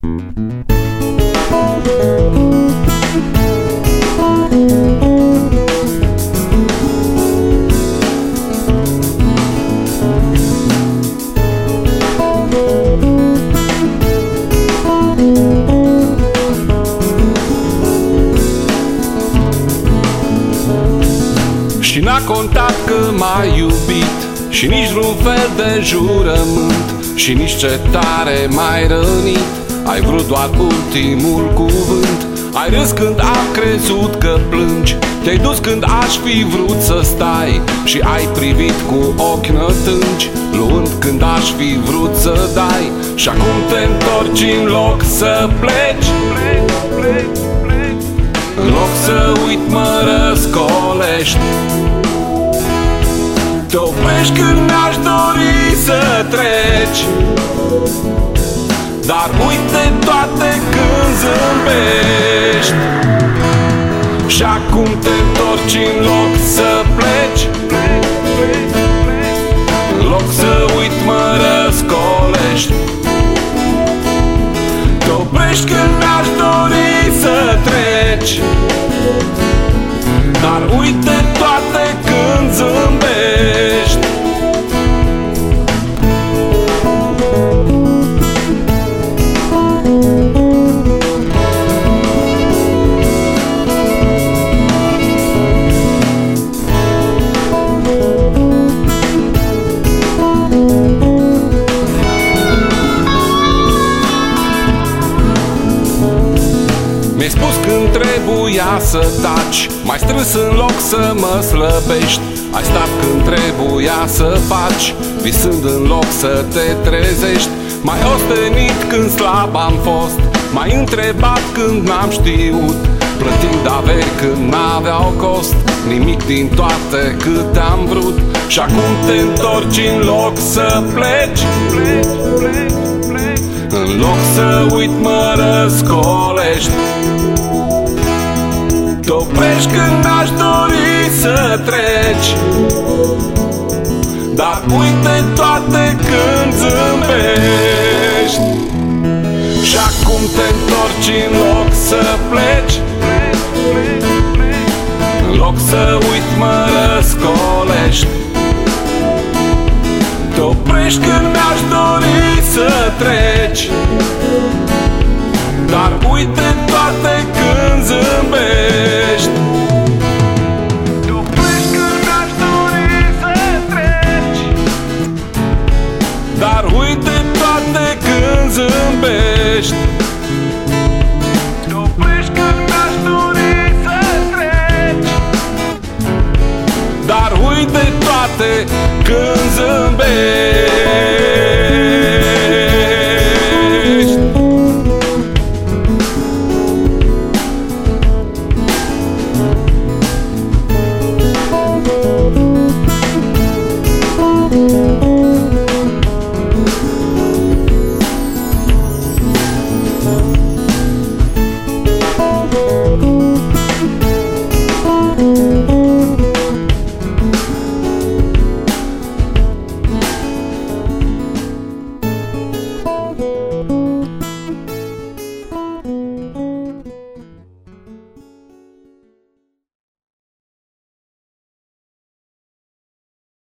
Și n-a contat că m-ai iubit Și nici vreun fel de jurământ Și nici ce tare m-ai rănit Ai vrut doar ultimul cuvânt. Ai râs când am crezut că plângi. Te-ai dus când aș fi vrut să stai. Și ai privit cu ochi nătângi Luând când aș fi vrut să dai. Și acum te întorci în loc să pleci. În loc să uit mă răscolești. Te oprești când mi-aș dori să treci Dar uite toate când zâmbești. Și acum te întorci în loc să pleci. În loc să uit mă răscolești. Te oprești când mi-aș dori să treci trebuia să taci. Mai strâns în loc să mă slăbești. Ai stat când trebuia să faci Visând în loc să te trezești. Mai ostenit când slab am fost Mai întrebat când n-am știut. Plătind averi când n-aveau cost Nimic din toate cât am vrut. Și acum te întorci în loc să pleci. În loc să uit mă răscolești. te oprești când aș dori să treci. Dar uite toate când zâmbești. Și acum te întorci în loc să pleci. În loc să uit mă răscolești. Te oprești când mi-aș dori să treci. Dar uite toate zâmbești Topești când să treci. Dar uite toate când zâmbești.